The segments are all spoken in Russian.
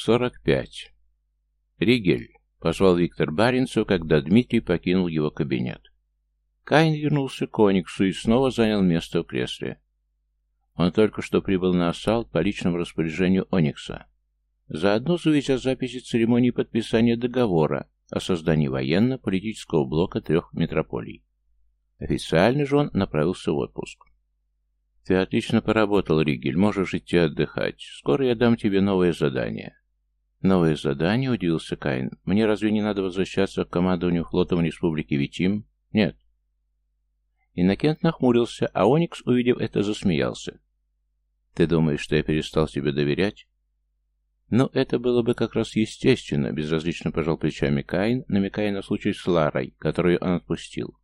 Сорок пять. Ригель. Позвал Виктор Баринцев, когда Дмитрий покинул его кабинет. Каин вернулся к Ониксу и снова занял место в кресле. Он только что прибыл на ассалт по личному распоряжению Оникса. Заодно завезя записи церемонии подписания договора о создании военно-политического блока трех метрополий. Официально же он направился в отпуск. «Ты отлично поработал, Ригель, можешь идти отдыхать. Скоро я дам тебе новое задание». «Новое задание?» — удивился Каин. «Мне разве не надо возвращаться к командованию флотом Республики Витим?» «Нет». Иннокент нахмурился, а Оникс, увидев это, засмеялся. «Ты думаешь, что я перестал тебе доверять?» «Ну, это было бы как раз естественно», — безразлично пожал плечами Каин, намекая на случай с Ларой, которую он отпустил.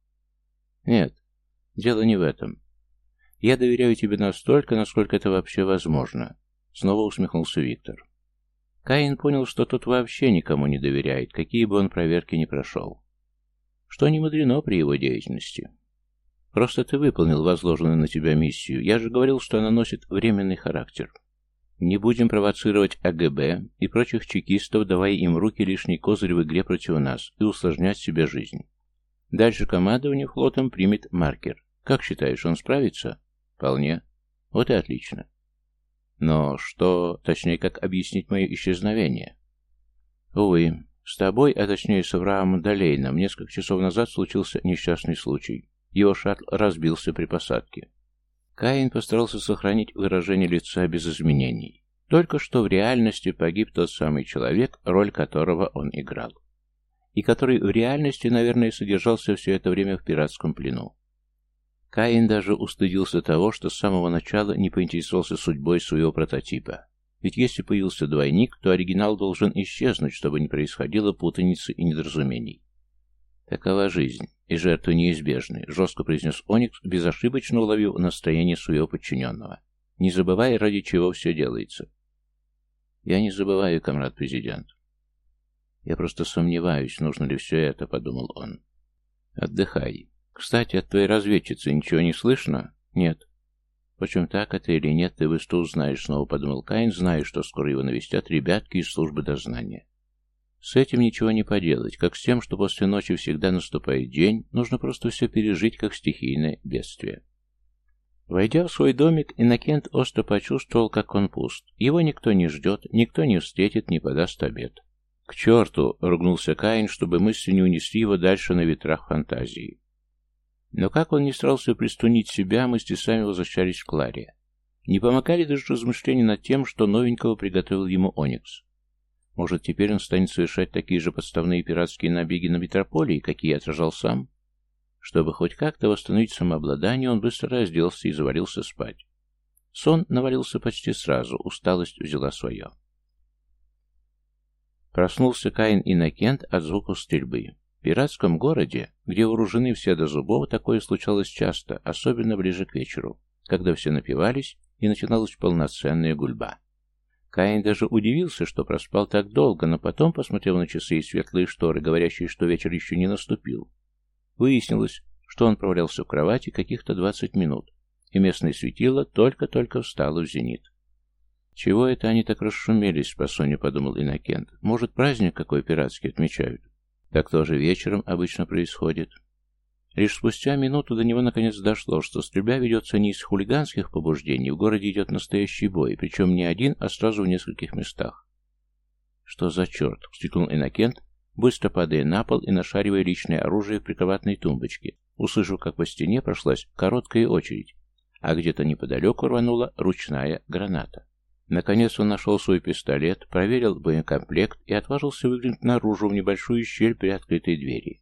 «Нет, дело не в этом. Я доверяю тебе настолько, насколько это вообще возможно», — снова усмехнулся Виктор. Каин понял, что тот вообще никому не доверяет, какие бы он проверки ни прошел. Что не мудрено при его деятельности. Просто ты выполнил возложенную на тебя миссию. Я же говорил, что она носит временный характер. Не будем провоцировать АГБ и прочих чекистов, давая им руки лишний козырь в игре против нас и усложнять себе жизнь. Дальше командование флотом примет маркер. Как считаешь, он справится? Вполне. Вот и отлично. Но что, точнее, как объяснить мое исчезновение? Увы, с тобой, а точнее с Авраамом Долейном, несколько часов назад случился несчастный случай. Его шаттл разбился при посадке. Каин постарался сохранить выражение лица без изменений. Только что в реальности погиб тот самый человек, роль которого он играл. И который в реальности, наверное, содержался все это время в пиратском плену. Каин даже устыдился того, что с самого начала не поинтересовался судьбой своего прототипа. Ведь если появился двойник, то оригинал должен исчезнуть, чтобы не происходило путаницы и недоразумений. Такова жизнь, и жертвы неизбежны, жестко произнес Оникс, безошибочно уловив настроение своего подчиненного. Не забывай, ради чего все делается. Я не забываю, комрад президент. Я просто сомневаюсь, нужно ли все это, подумал он. Отдыхай. Кстати, от твоей разведчицы ничего не слышно? Нет. Впрочем, так это или нет, ты быстро узнаешь, снова подумал Каин, зная, что скоро его навестят ребятки из службы дознания. С этим ничего не поделать, как с тем, что после ночи всегда наступает день, нужно просто все пережить, как стихийное бедствие. Войдя в свой домик, Иннокент остро почувствовал, как он пуст. Его никто не ждет, никто не встретит, не подаст обед. «К черту!» — ругнулся Каин, чтобы мысли не унесли его дальше на ветрах фантазии. Но как он не старался пристунить себя, мысли сами возвращались к Кларе. Не помогали даже размышления над тем, что новенького приготовил ему Оникс. Может, теперь он станет совершать такие же подставные пиратские набеги на метрополии, какие отражал сам? Чтобы хоть как-то восстановить самообладание, он быстро разделся и завалился спать. Сон навалился почти сразу, усталость взяла свое. Проснулся Каин Иннокент от звуков стрельбы пиратском городе, где вооружены все до зубов, такое случалось часто, особенно ближе к вечеру, когда все напивались и начиналась полноценная гульба. Каин даже удивился, что проспал так долго, но потом посмотрел на часы и светлые шторы, говорящие, что вечер еще не наступил. Выяснилось, что он провалялся в кровати каких-то двадцать минут, и местное светило только-только встало в зенит. «Чего это они так расшумелись?» — по Соне подумал Иннокент. «Может, праздник какой пиратский отмечают?» Так тоже вечером обычно происходит. Лишь спустя минуту до него наконец дошло, что стрельба ведется не из хулиганских побуждений, в городе идет настоящий бой, причем не один, а сразу в нескольких местах. «Что за черт?» — вскрикнул Иннокент, быстро падая на пол и нашаривая личное оружие в прикроватной тумбочке, услышав, как по стене прошлась короткая очередь, а где-то неподалеку рванула ручная граната. Наконец он нашел свой пистолет, проверил боекомплект и отважился выглянуть наружу в небольшую щель при открытой двери.